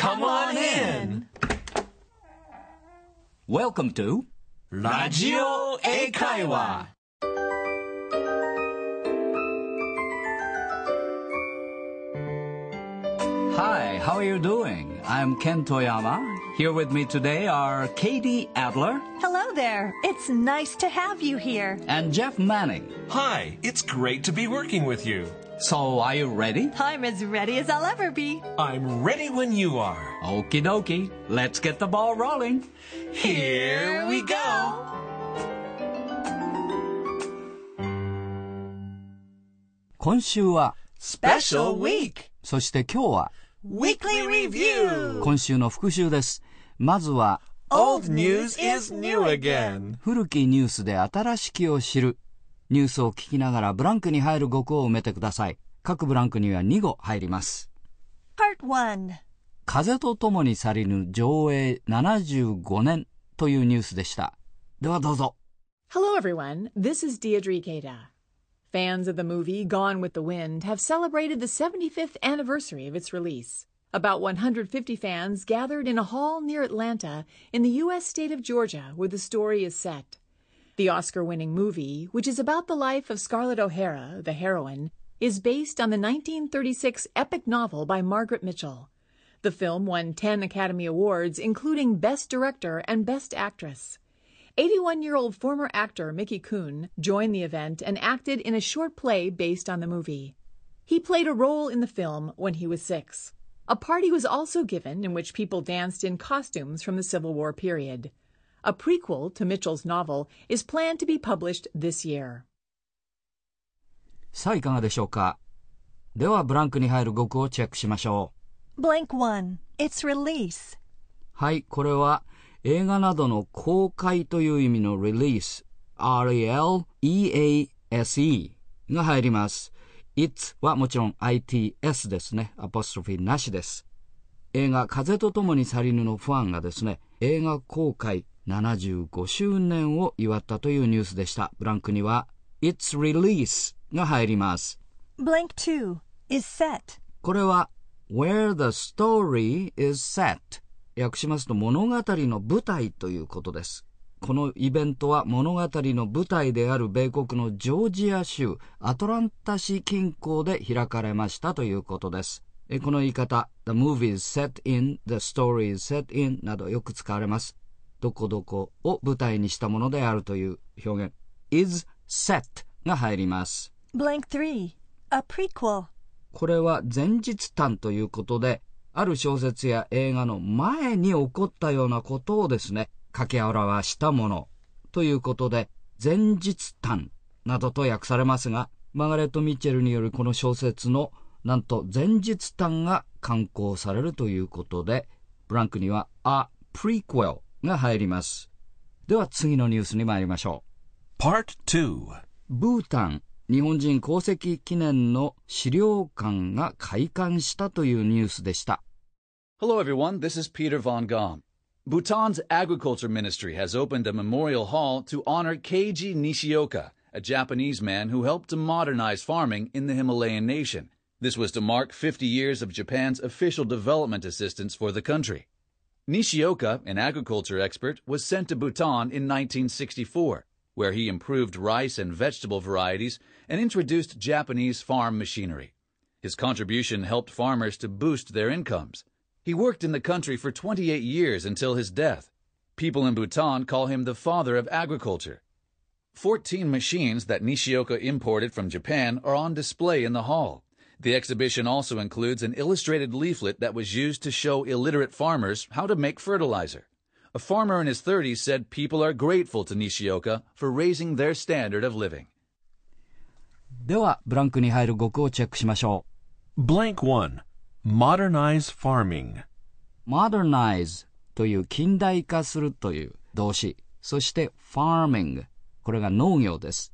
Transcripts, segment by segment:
Come on in! Welcome to ラジオ英会話 Hi, how are you doing? I'm Ken Toyama. Here with me today are Katie Adler Hello there. It's nice to have you here. and Jeff Manning. Hi, it's great to be working with you. So, are you ready? I'm as ready as I'll ever be. I'm ready when you are. Okie dokie, let's get the ball rolling. Here we go! 今週は、 Special week! そして今日は、 Weekly review! 今週の復習です。まずは、 Old news is new again. 古きニュースで新しきを知る。ニュースを聞きながらブランクに入る語句を埋めてください。各ブランクには2語入ります。Part 1. 風と共に去りぬ上映75年というニュースでした。ではどうぞ。Hello, everyone. This is Deirdre Keita. Fans of the movie Gone with the Wind have celebrated the 75th anniversary of its release. About 150 fans gathered in a hall near Atlanta in the U.S. state of Georgia where the story is set. The Oscar winning movie, which is about the life of Scarlett O'Hara, the heroine, is based on the 1936 epic novel by Margaret Mitchell. The film won 10 Academy Awards, including Best Director and Best Actress. 81 year old former actor Mickey Kuhn joined the event and acted in a short play based on the movie. He played a role in the film when he was six. A party was also given in which people danced in costumes from the Civil War period. A prequel to Mitchell's novel is planned to be published this year. さあいかがでしょうかではブランクに入る語句をチェックしましょう。 Blank 1. Its release. はい、これは映画などの公開という意味の release、R-E-L-E-A-S-E が入ります。 It's はもちろん ITS ですね。アポストフィーなしです。映画風と共に去りぬのファンがですね、映画公開75周年を祝ったというニュースでした。ブランクには It's release が入ります。Blank 2. Is set. これは Where the story is set 訳しますと物語の舞台ということです。このイベントは物語の舞台である米国のジョージア州アトランタ市近郊で開かれましたということです。えこの言い方 The movie is set in, the story is set in などよく使われます。どこどこを舞台にしたものであるという表現 is set が入ります。Blank 3. A prequel. これは前日談ということで、ある小説や映画の前に起こったようなことをですね、掛け表したものということで、前日談などと訳されますが、マーガレット・ミッチェルによるこの小説の、なんと前日談が刊行されるということで、ブランクには A Prequel が入ります。では次のニュースに参りましょう。Part 2. ブータン日本人功績記念の資料館が開館したというニュースでした。Hello, everyone. This is Peter Von Gom. Bhutan's Agriculture Ministry has opened a memorial hall to honor Keiji Nishioka, a Japanese man who helped to modernize farming in the Himalayan nation. This was to mark 50 years of Japan's official development assistance for the country. Nishioka, an agriculture expert, was sent to Bhutan in 1964, where he improved rice and vegetable varieties and introduced Japanese farm machinery. His contribution helped farmers to boost their incomes. He worked in the country for 28 years until his death. People in Bhutan call him the father of agriculture. 14 machines that Nishioka imported from Japan are on display in the hall. The exhibition also includes an illustrated leaflet that was used to show illiterate farmers how to make fertilizer. A farmer in his 30s said people are grateful to Nishioka for raising their standard of living. では、ブランクに入る語句をチェックしましょ Blank 1. Modernize farming. う。modernize という近代化するという動詞。そして farming。これが農業です。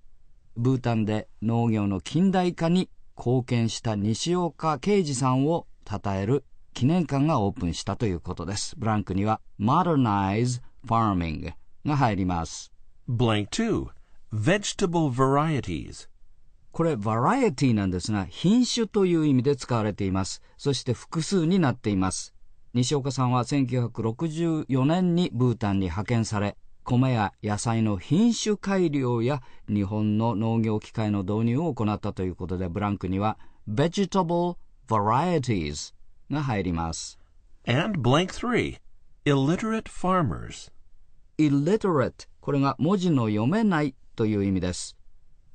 ブータンで農業の近代化に貢献した西岡啓二さんを称える記念館がオープンしたということです。ブランクには modernize farming が入ります。Blank 2. Vegetable varieties. これ、バラエティなんですが、品種という意味で使われています。そして複数になっています。西岡さんは1964年にブータンに派遣され、米や野菜の品種改良や日本の農業機械の導入を行ったということで、ブランクには vegetable varieties が入ります。And blank 3. Illiterate farmers. illiterate これが文字の読めないという意味です。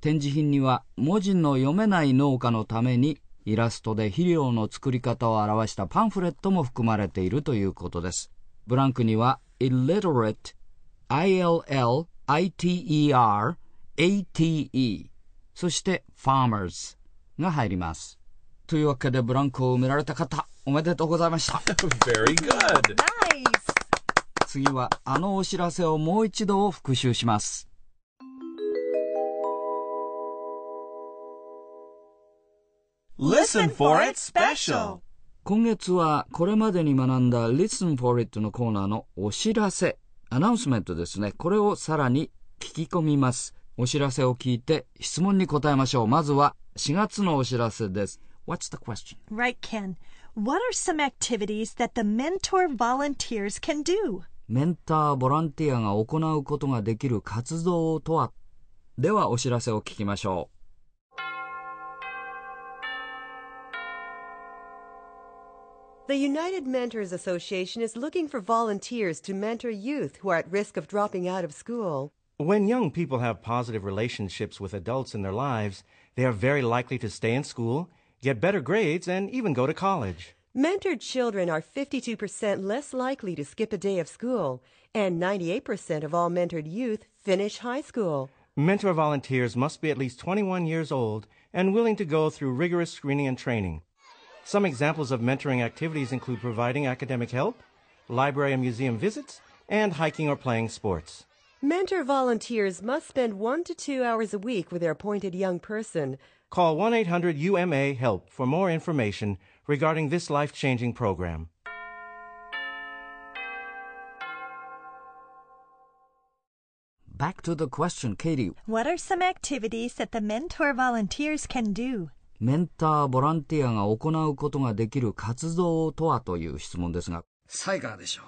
展示品には文字の読めない農家のためにイラストで肥料の作り方を表したパンフレットも含まれているということです。ブランクには illiterate I-L-L-I-T-E-R-A-T-E そして farmers が入ります。というわけでブランクを埋められた方おめでとうございました。Very good. Nice. 次はあのお知らせをもう一度復習します。Listen for it special. 今月はこれまでに学んだ Listen for It のコーナーのお知らせ、アナウンスメントですね。これをさらに聞き込みます。お知らせを聞いて質問に答えましょう。まずは4月のお知らせです。What's the question? Right, Ken. What are some activities that the mentor volunteers can do? メンターボランティアが行うことができる活動とは？ではお知らせを聞きましょ The United Mentors Association is looking for volunteers to mentor youth who are at risk of dropping out of school. When young people have positive relationships with adults in their lives, they are very likely to stay in school, get better grades, and even go to college. Mentored children are 52% less likely to skip a day of school, and 98% of all mentored youth finish high school. Mentor volunteers must be at least 21 years old and willing to go through rigorous screening and training. Some examples of mentoring activities include providing academic help, library and museum visits, and hiking or playing sports. Mentor volunteers must spend one to two hours a week with their appointed young person. Call 1 800 UMA HELP for more information regarding this life changing program. Back to the question, Katie. What are some activities that the mentor volunteers can do? メンターボランティアが行うことができる活動とはという質問ですが、さあいかがでしょう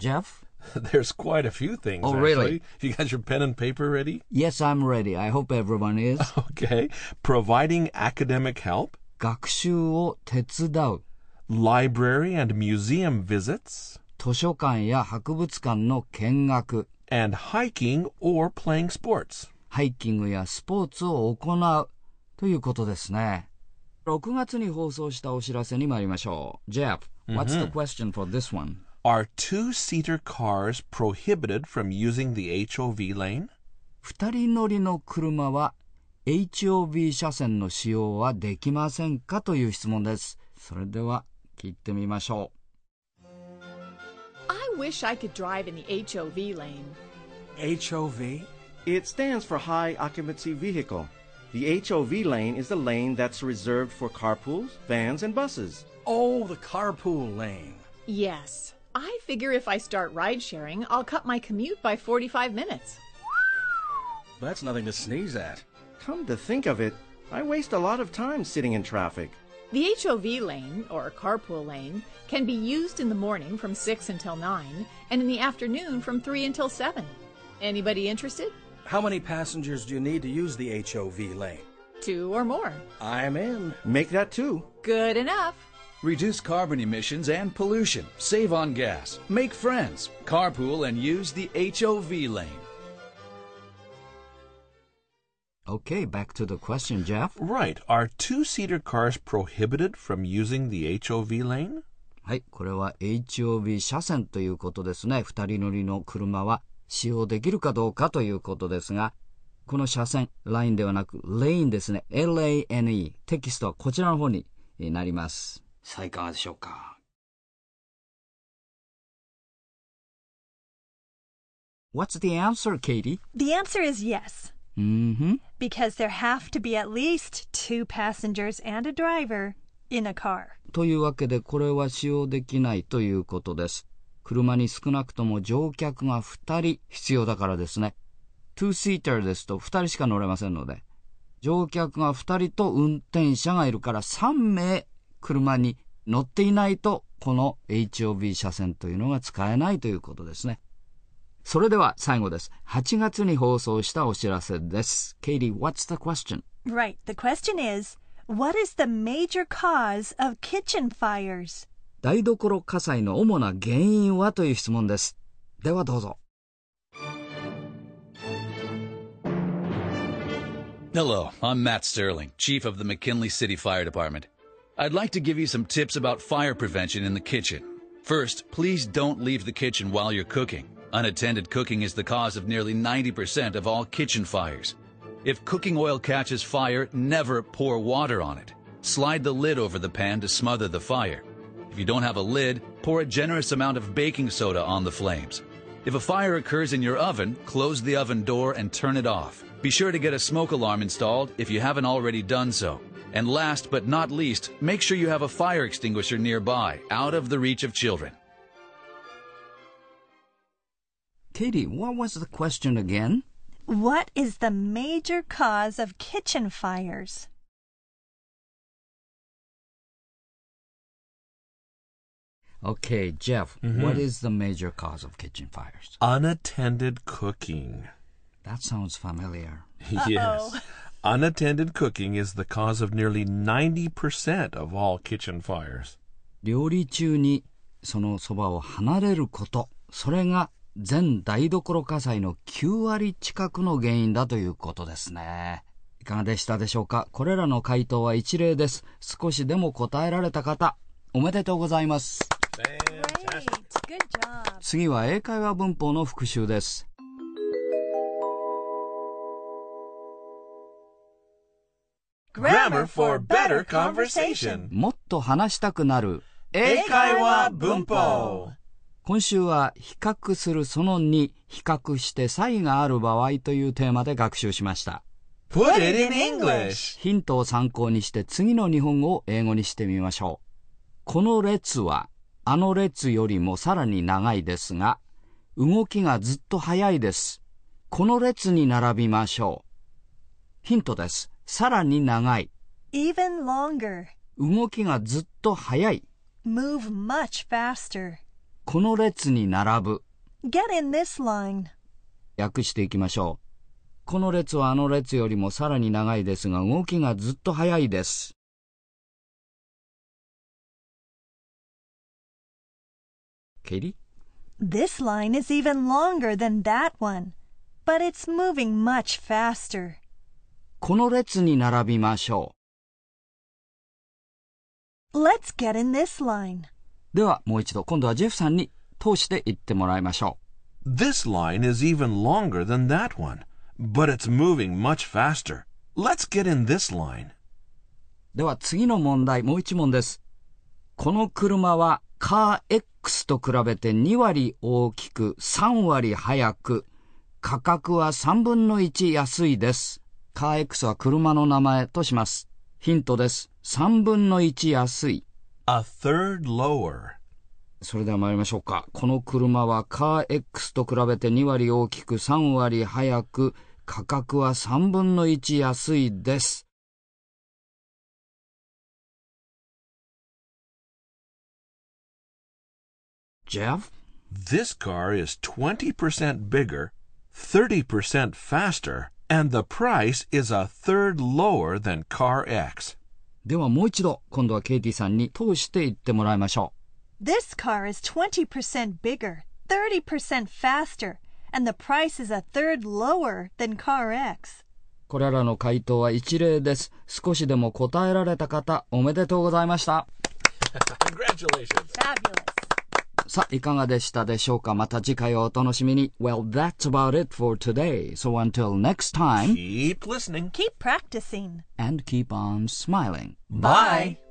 Jeff? There's quite a few things. Oh, actually. really? You got your pen and paper ready? Yes, I'm ready. I hope everyone is. Okay. Providing academic help, 学習を手伝う。library and museum visits, 図書館や博物館の見学。And hiking or playing sports. ハイキングやスポーツを行うということですね。6月に放送したお知らせに参りましょう。Jeff, what's the question for this one? Are two-seater cars prohibited from using the HOV lane? 二人乗りの車は HOV 車線の使用はできませんかという質問です。それでは聞いてみましょ I wish I could drive in the HOV lane. HOV? It stands for High Occupancy Vehicle. The HOV lane is the lane that's reserved for carpools, vans, and buses. Oh, the carpool lane. Yes. I figure if I start ride sharing, I'll cut my commute by 45 minutes. That's nothing to sneeze at. Come to think of it, I waste a lot of time sitting in traffic. The HOV lane, or carpool lane, can be used in the morning from 6 until 9 and in the afternoon from 3 until 7. Anybody interested? How many passengers do you need to use the HOV lane? Two or more. I'm in. Make that two. Good enough. Reduce carbon emissions and pollution. Save on gas. Make friends. Carpool and use the HOV lane. Okay, back to the question, Jeff. Right. Are two-seater cars prohibited from using the HOV lane? はい、これは HOV 車線ということですね。二人乗りの車は使用できるかどうかということですが、この車線、ラインではなく、レインですね。LANE。テキストはこちらの方になります。さあ、いかがでしょうか What's the answer, Katie? The answer is yes, うんふん。Because there have to be at least two passengers and a driver in a car. というわけでこれは使用できないということです。車に少なくとも乗客が2人必要だからですね。2-seater ですと2人しか乗れませんので、乗客が2人と運転者がいるから3名車に乗っていないとこの HOV 車線というのが使えないということですね。それでは最後です。8月に放送したお知らせです。Katie, what's the question? Right. The question is What is the major cause of kitchen fires? 台所火災の主な原因はという質問です。ではどうぞ。 Hello, I'm Matt Sterling, Chief of the McKinley City Fire Department. I'd like to give you some tips about fire prevention in the kitchen. First, please don't leave the kitchen while you're cooking. Unattended cooking is the cause of nearly 90% of all kitchen fires. If cooking oil catches fire, never pour water on it. Slide the lid over the pan to smother the fire. If you don't have a lid, pour a generous amount of baking soda on the flames. If a fire occurs in your oven, close the oven door and turn it off. Be sure to get a smoke alarm installed if you haven't already done so. And last but not least, make sure you have a fire extinguisher nearby, out of the reach of children. Katie, what was the question again? What is the major cause of kitchen fires? Okay, Jeff, what is the major cause of kitchen fires? Unattended cooking. That sounds familiar. Yes. Unattended cooking is the cause of nearly 90% of all kitchen fires. 料理中にそのそばを離れること、それが 全台所火災の9割近くの原因だということですね。いかがでしたでしょうか？これらの回答は一例です。少しでも答えられた方、おめでとうございます。次は英会話文法の復習です。Grammar for better conversation. もっと話したくなる英会話文法今週は比較するその2、比較して差異がある場合というテーマで学習しました。Put it in English. ヒントを参考にして次の日本語を英語にしてみましょう。この列はあの列よりもさらに長いですが、動きがずっと速いです。この列に並びましょう。ヒントです。さらに長い。Even longer. 動きがずっと速い。Move much faster. この列に並ぶ。Get in this line. 訳していきましょう。この列はあの列よりもさらに長いですが、動きがずっと速いです。ケリ This line is even longer than that one, but it's moving much faster. この列に並びましょ Let's get in this line. う。ではもう一度、今度はジェフさんに通して言ってもらいましょ This line is even longer than that one, but it's moving much faster. Let's get in this line. う。では次の問題、もう一問です。この車はカー X と比べて2割大きく3割速く、価格は3分の1安いです。カー X は車の名前とします。ヒントです。3分の1安い。A third lower. それでは参りましょうか。この車はカー X と比べて2割大きく3割速く、価格は3分の1安いです。Jeff? This car is 20% bigger, 30% faster, and the price is a third lower than Car X. ではもう一度、今度はケイティさんに通して言ってもらいましょ This car is 20% bigger, 30% faster, and the price is a third lower than Car X. う。これらの回答は一例です。少しでも答えられた方、おめでとうございました。Congratulations. Fabulous. さあ、いかがでしたでしょうかまた次回をお楽しみに。Well, that's about it for today. So until next time, Keep listening. Keep practicing. and keep on smiling. Bye.